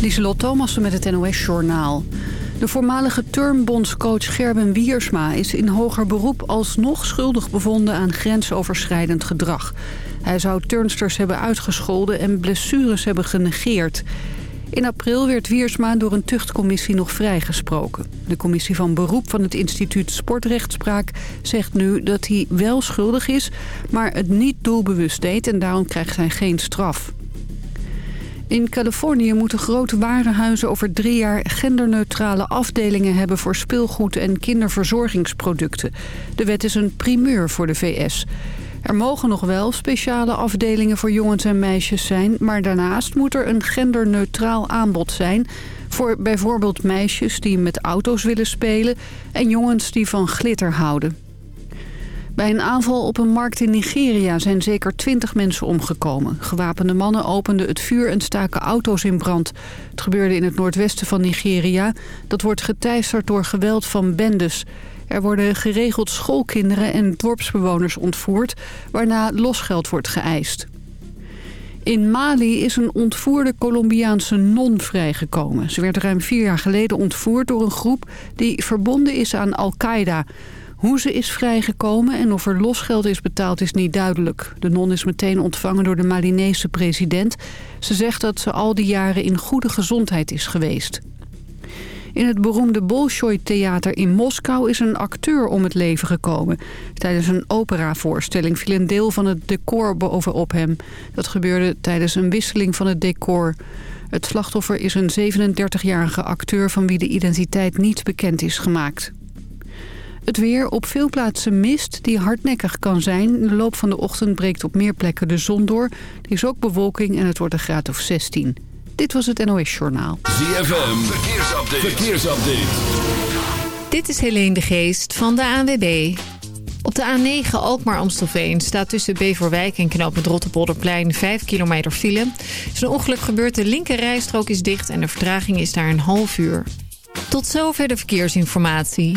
Lieselot Thomassen met het NOS-journaal. De voormalige turnbondscoach Gerben Wiersma is in hoger beroep alsnog schuldig bevonden aan grensoverschrijdend gedrag. Hij zou turnsters hebben uitgescholden en blessures hebben genegeerd. In april werd Wiersma door een tuchtcommissie nog vrijgesproken. De commissie van beroep van het instituut Sportrechtspraak zegt nu dat hij wel schuldig is... maar het niet doelbewust deed en daarom krijgt hij geen straf. In Californië moeten grote warenhuizen over drie jaar genderneutrale afdelingen hebben voor speelgoed en kinderverzorgingsproducten. De wet is een primeur voor de VS. Er mogen nog wel speciale afdelingen voor jongens en meisjes zijn... maar daarnaast moet er een genderneutraal aanbod zijn... voor bijvoorbeeld meisjes die met auto's willen spelen... en jongens die van glitter houden. Bij een aanval op een markt in Nigeria zijn zeker twintig mensen omgekomen. Gewapende mannen openden het vuur en staken auto's in brand. Het gebeurde in het noordwesten van Nigeria. Dat wordt geteisterd door geweld van bendes. Er worden geregeld schoolkinderen en dorpsbewoners ontvoerd... waarna losgeld wordt geëist. In Mali is een ontvoerde Colombiaanse non vrijgekomen. Ze werd ruim vier jaar geleden ontvoerd door een groep die verbonden is aan Al-Qaeda... Hoe ze is vrijgekomen en of er losgeld is betaald is niet duidelijk. De non is meteen ontvangen door de Malinese president. Ze zegt dat ze al die jaren in goede gezondheid is geweest. In het beroemde Bolshoi-theater in Moskou is een acteur om het leven gekomen. Tijdens een operavoorstelling viel een deel van het decor bovenop hem. Dat gebeurde tijdens een wisseling van het decor. Het slachtoffer is een 37-jarige acteur van wie de identiteit niet bekend is gemaakt. Het weer op veel plaatsen mist die hardnekkig kan zijn. In de loop van de ochtend breekt op meer plekken de zon door. Er is ook bewolking en het wordt een graad of 16. Dit was het NOS Journaal. ZFM, verkeersupdate. verkeersupdate. Dit is Helene de Geest van de ANWB. Op de A9 Alkmaar-Amstelveen staat tussen Beverwijk en knooppunt Rotterpolderplein 5 kilometer file. Er is een ongeluk gebeurd, de linker rijstrook is dicht en de vertraging is daar een half uur. Tot zover de verkeersinformatie.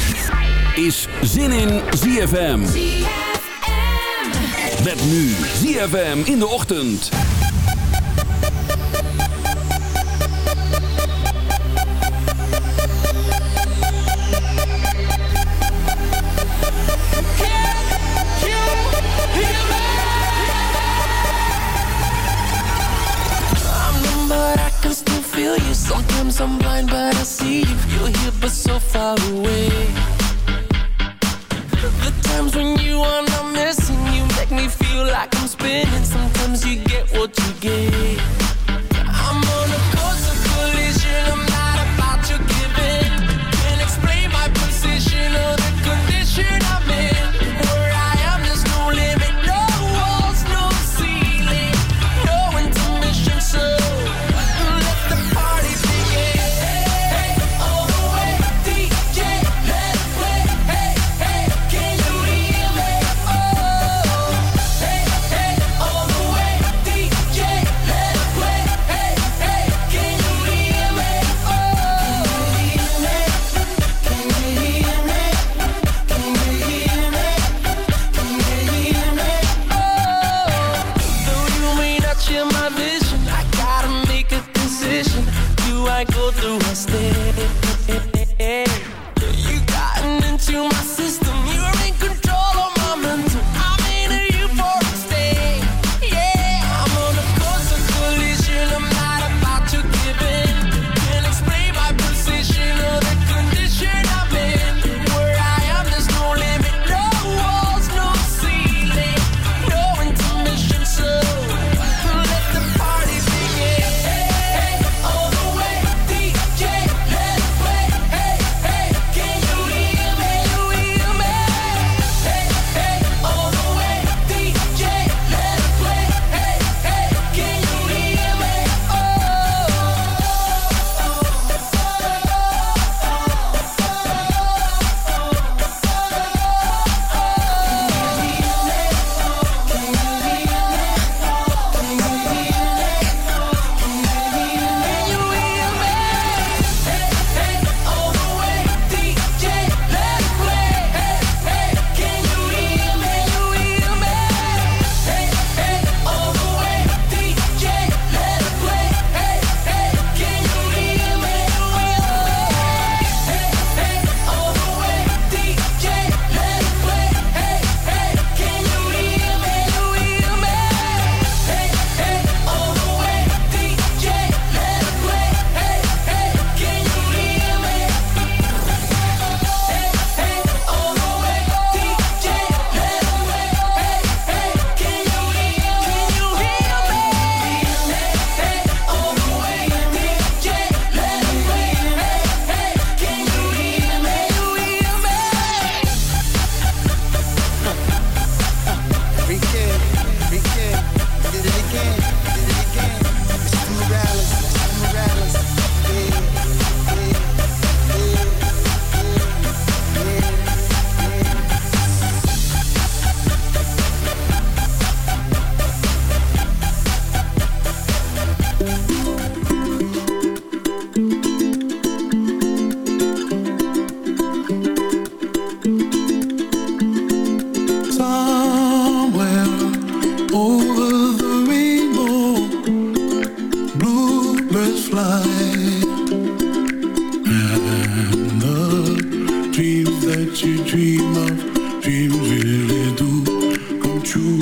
Is Zin in ZFM. Met nu ZFM in de ochtend. I'm numb, but I can still feel you. Sometimes I'm blind, but I see you. You're here, but so far away. Like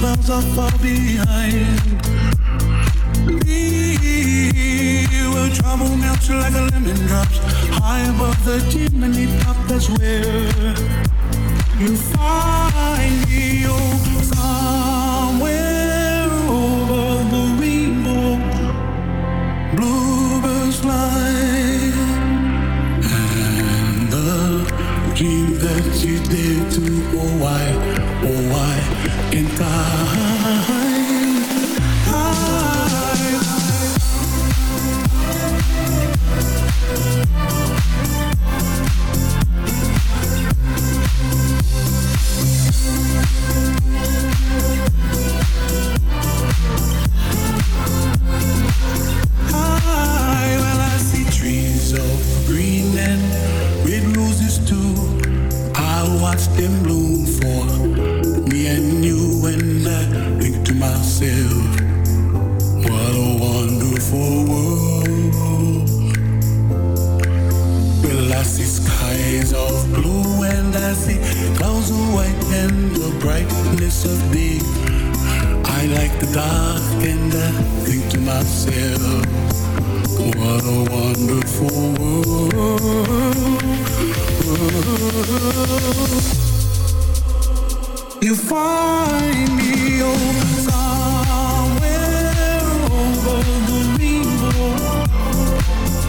clouds are far behind. Me, where trouble melts like a lemon drops. High above the chimney top, that's where you find me. Oh, somewhere over the rainbow, bluebirds fly. And the dream that you did to why, oh why? Can't I see skies of blue and I see clouds of white and the brightness of day. I like the dark and I think to myself, what a wonderful world. You find me oh, somewhere over the rainbow,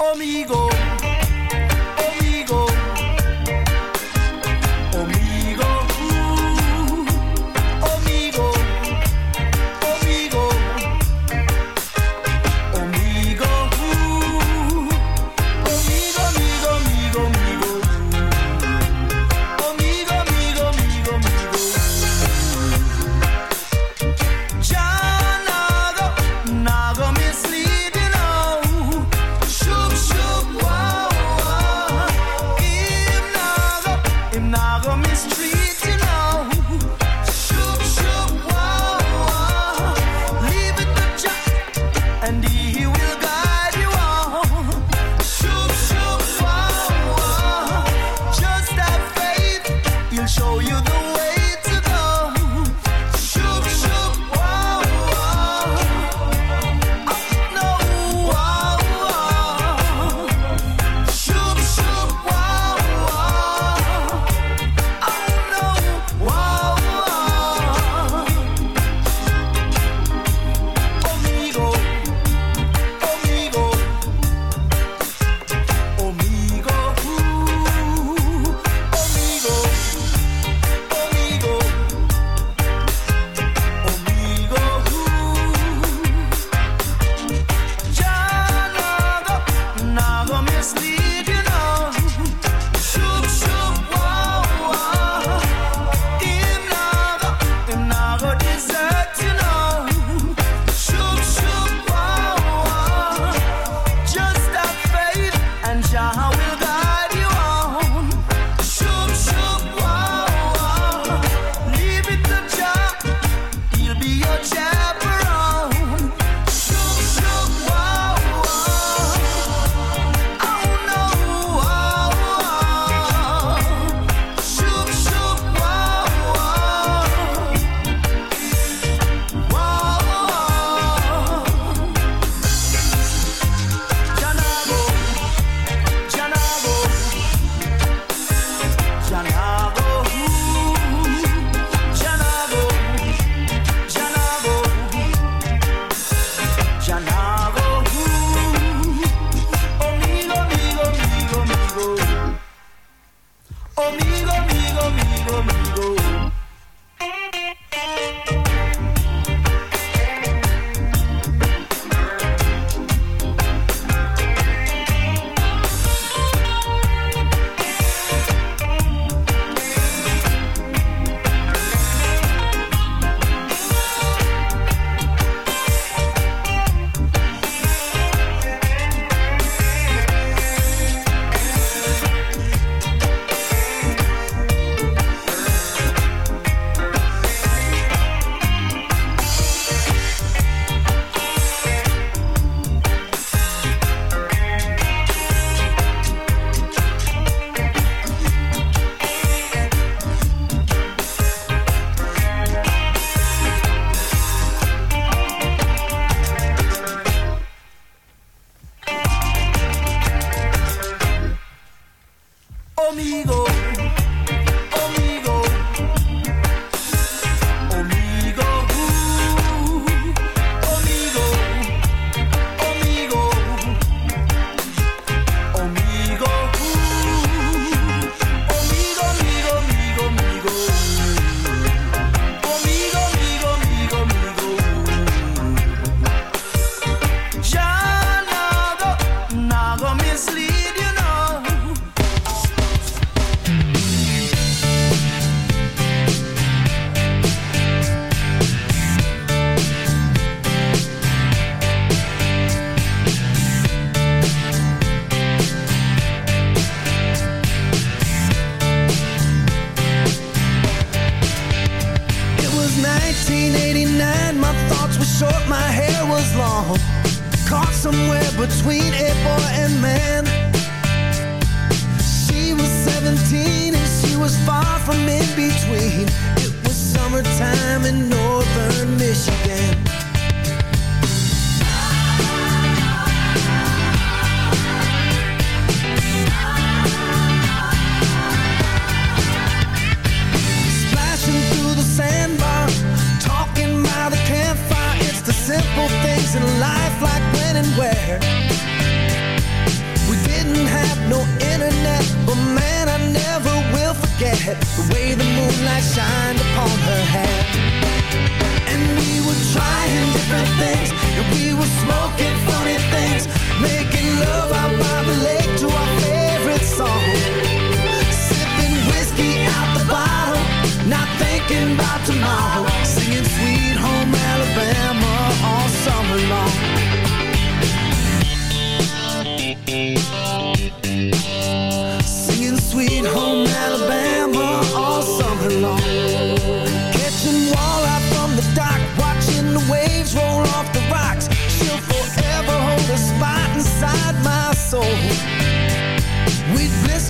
amigo.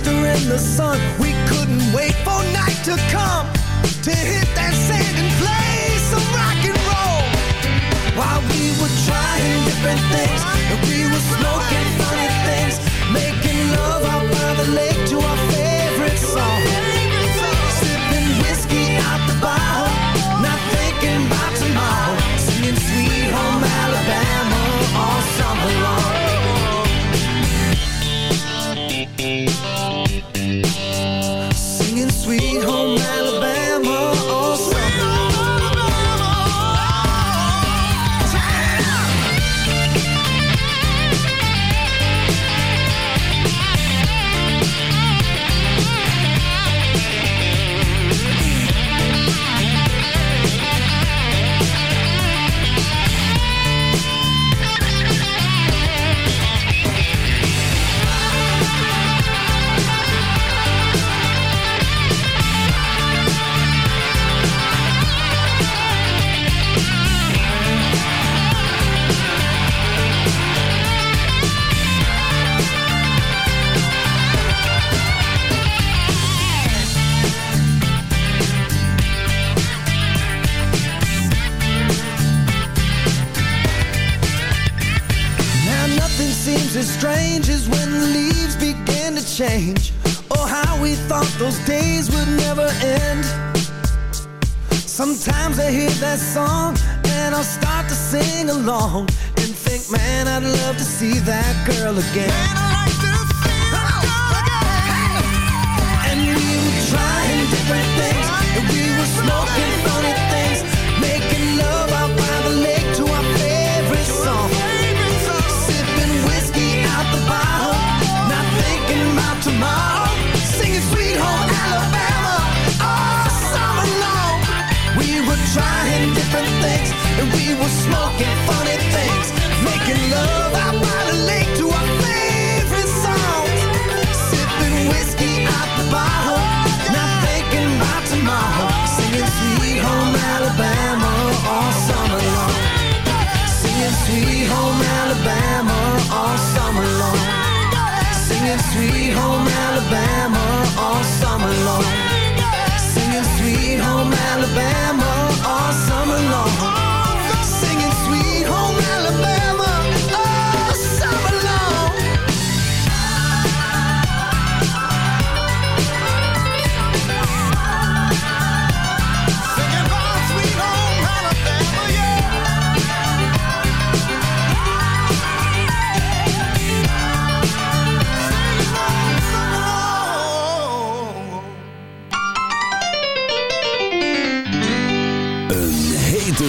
We'd in the sun. We couldn't wait for night to come to hit that sand and play some rock and roll. While we were trying different things, and we were smoking funny things, making love out by the lake that girl again. Oh, and we were trying different things and we were smoking funny things, making love out by the lake to our favorite song. Sipping whiskey out the bottle, not thinking about tomorrow. Singing Sweet Home Alabama all summer long. We were trying different things and we were smoking Sweet Home Alabama all summer long.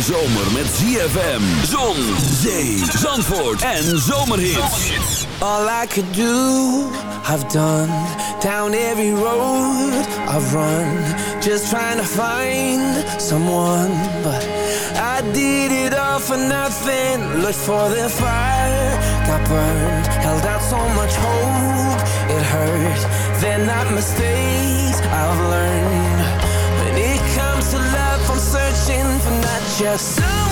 Zomer met ZFM, zon, zee, zandvoort en zomerhits. All I could do, I've done. Down every road I've run. Just trying to find someone. But I did it all for nothing. Looked for the fire, got burned Held out so much hope, it hurt. They're not mistakes. I've learned just someone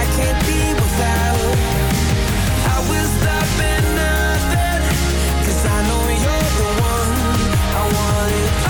I can't be without. I will stop at nothing. Cause I know you're the one. I want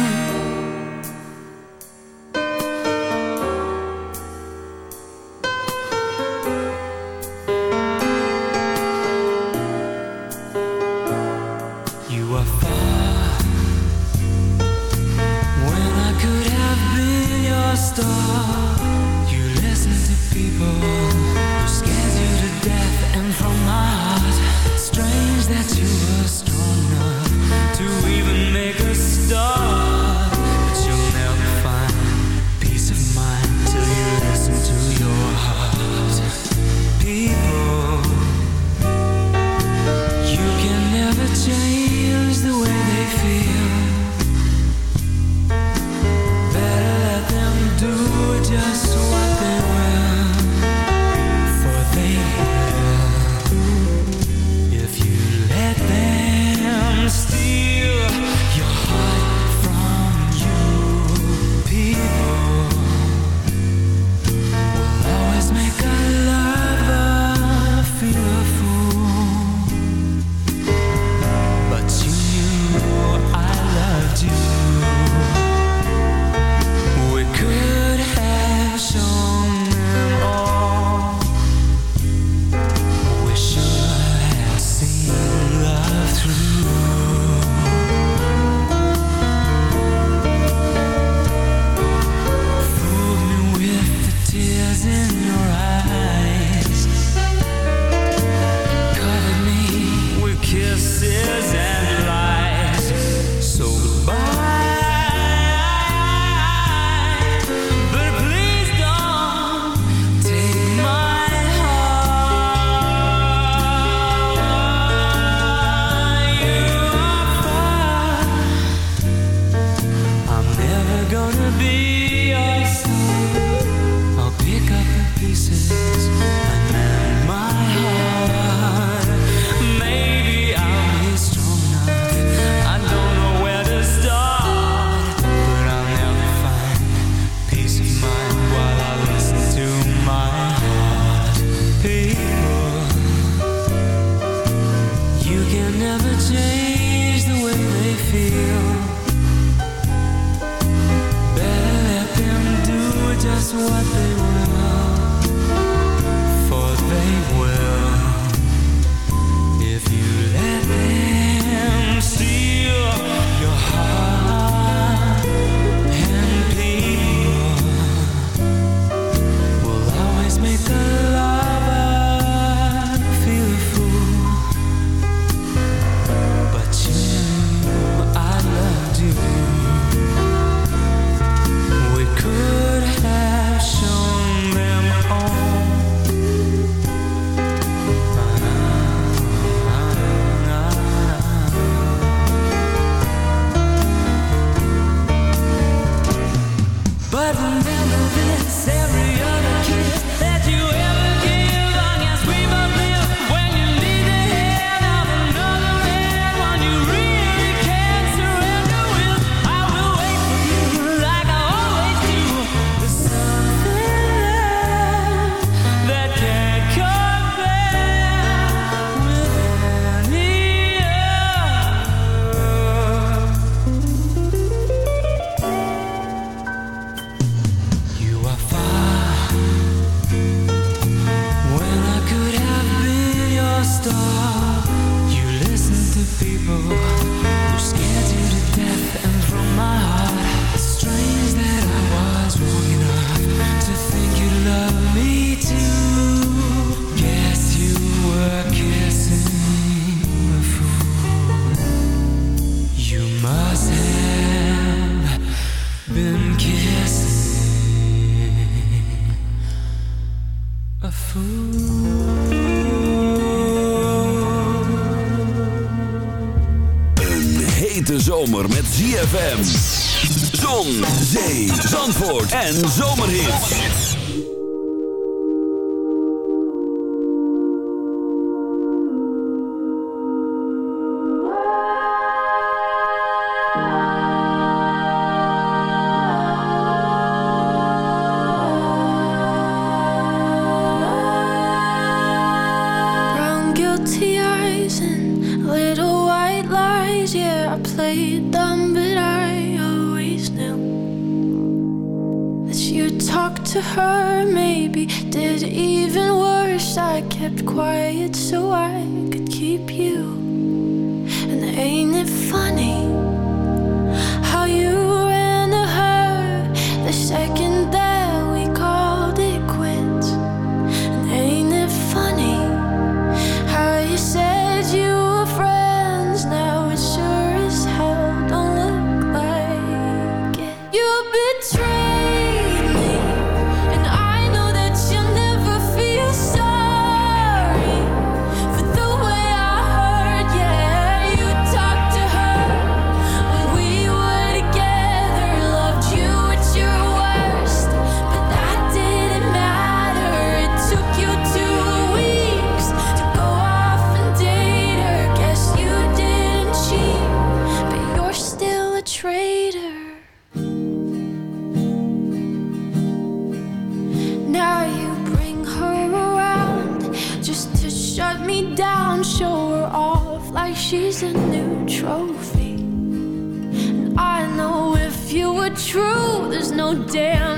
zomer met ZFM. Zon, zee, zandvoort en zomerhit. Brown guilty eyes and little played dumb, but I always knew that you talked to her, maybe did even worse. I kept quiet so I could keep you. And ain't it funny how you ran to her the second? down.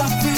I feel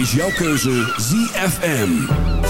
is jouw keuze ZFM.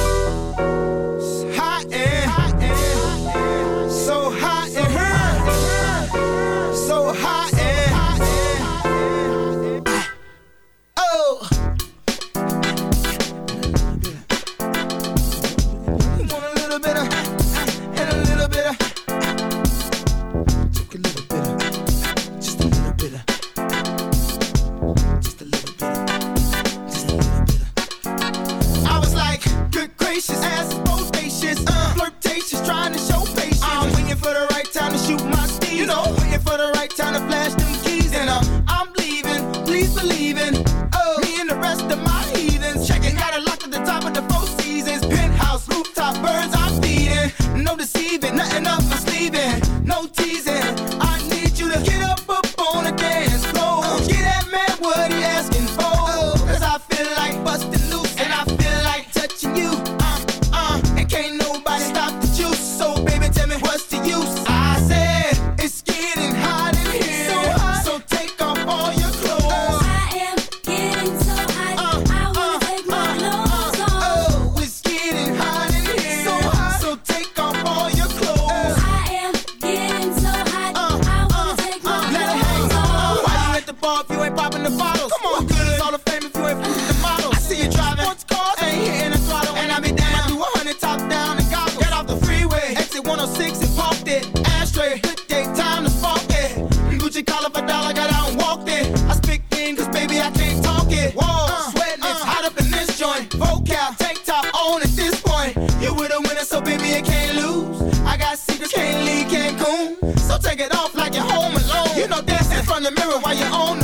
The mirror while you're on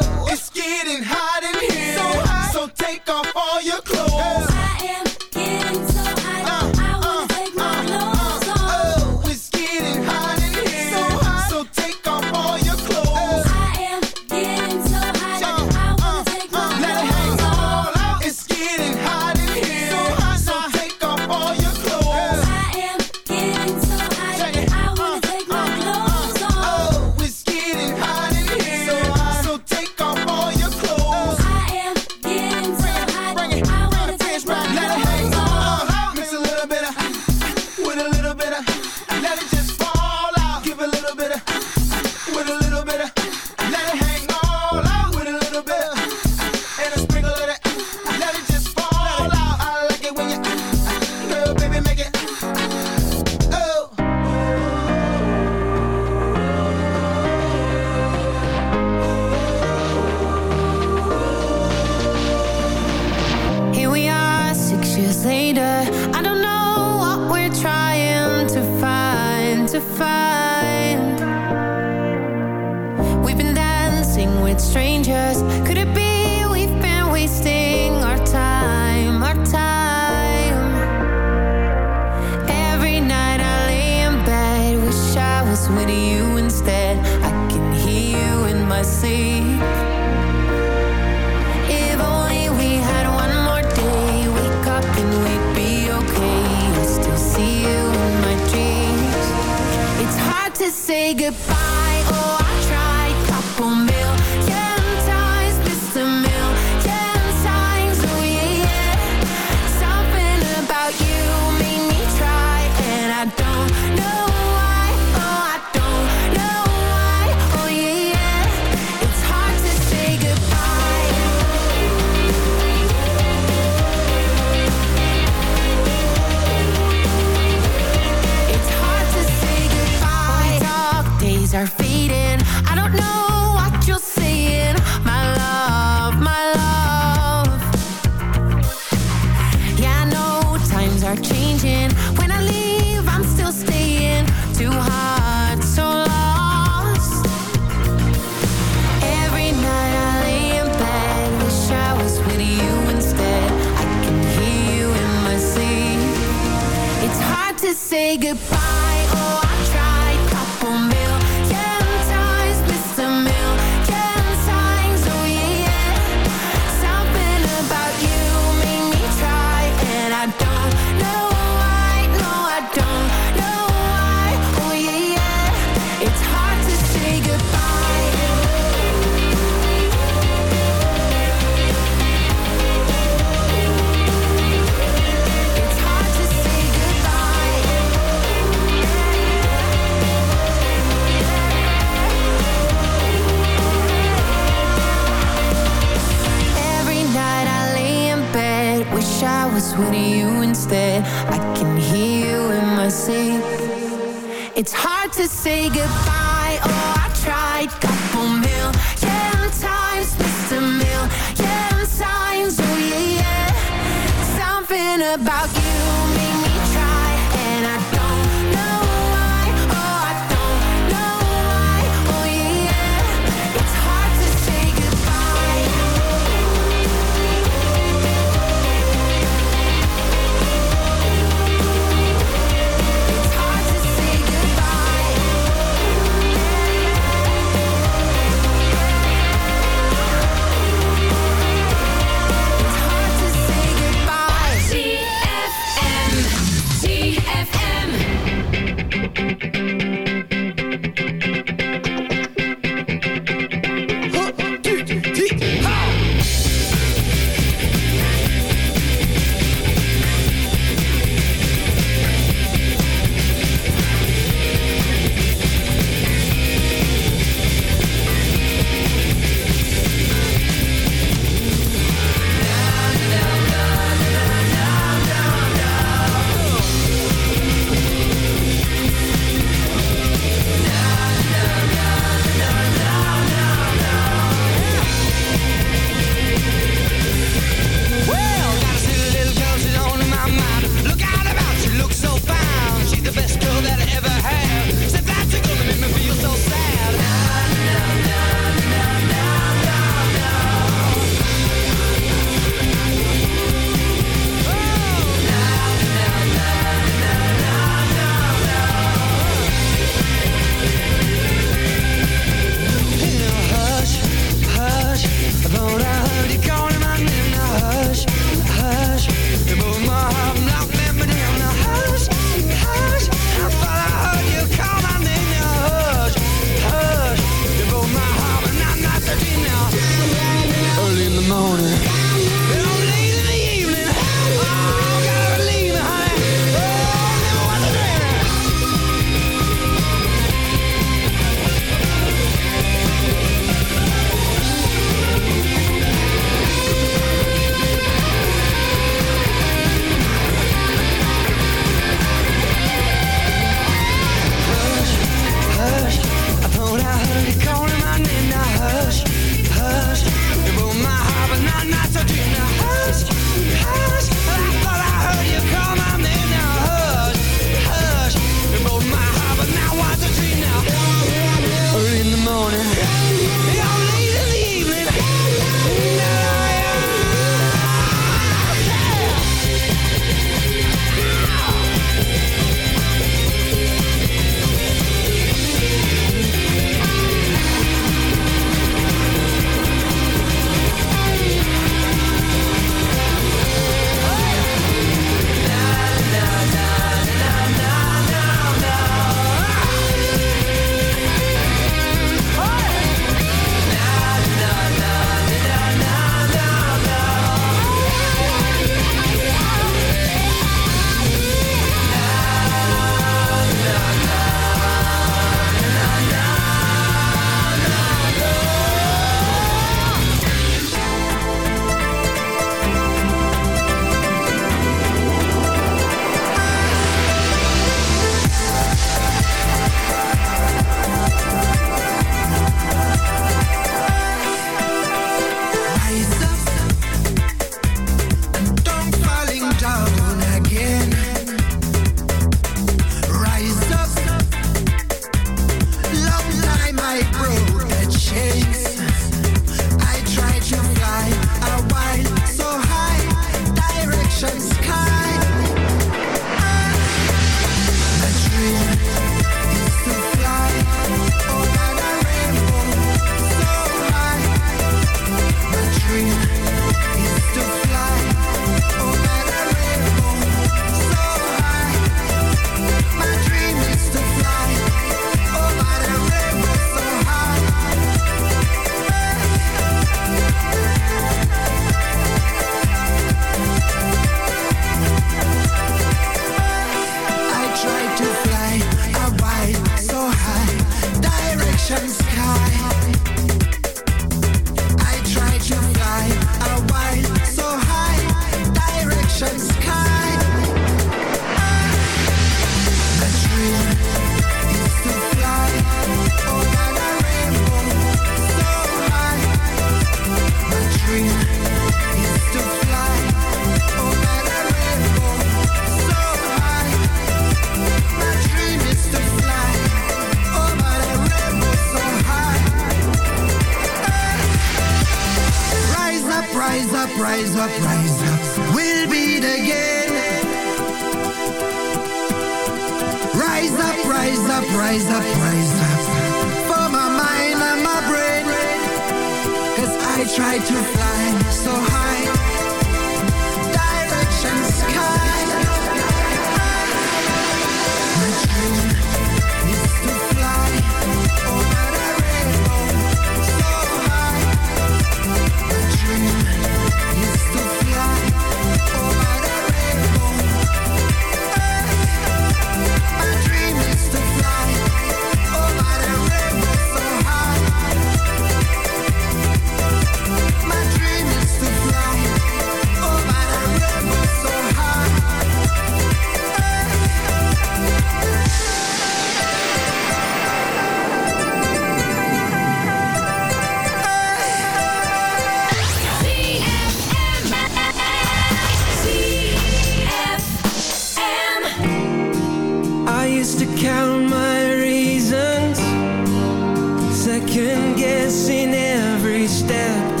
guessing every step.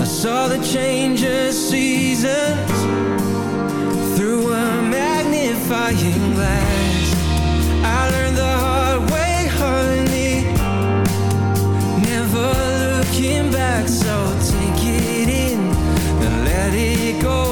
I saw the change of seasons Through a magnifying glass. I learned the hard way, honey. Never looking back, so take it in And let it go.